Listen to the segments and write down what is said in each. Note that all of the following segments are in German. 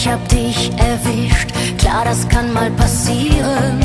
ich hab dich erwischt. Klar, das kann mal passieren.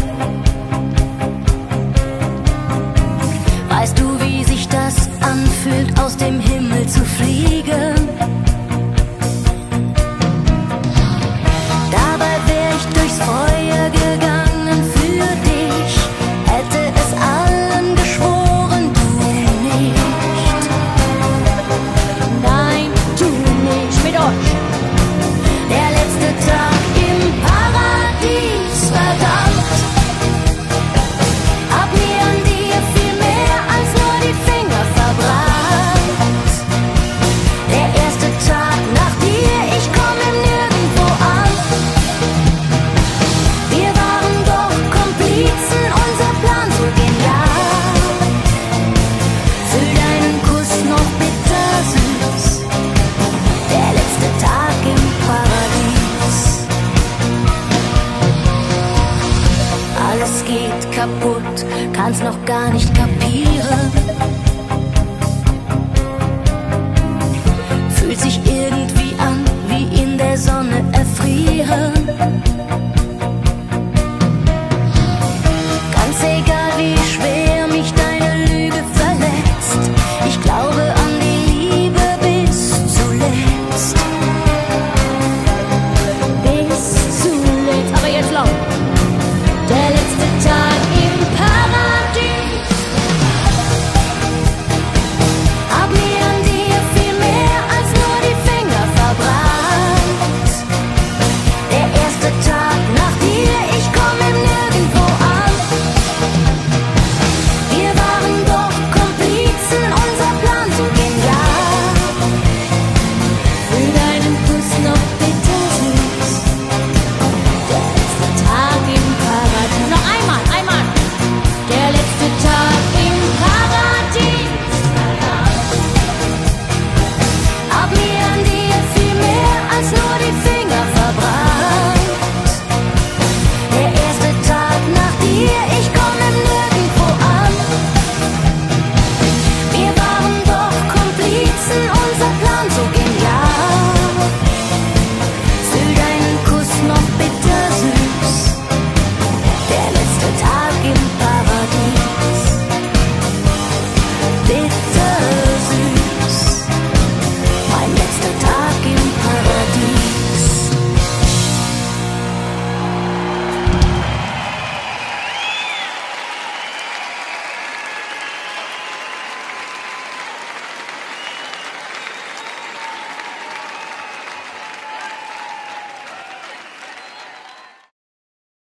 kaputt, kann's noch gar nicht kapieren.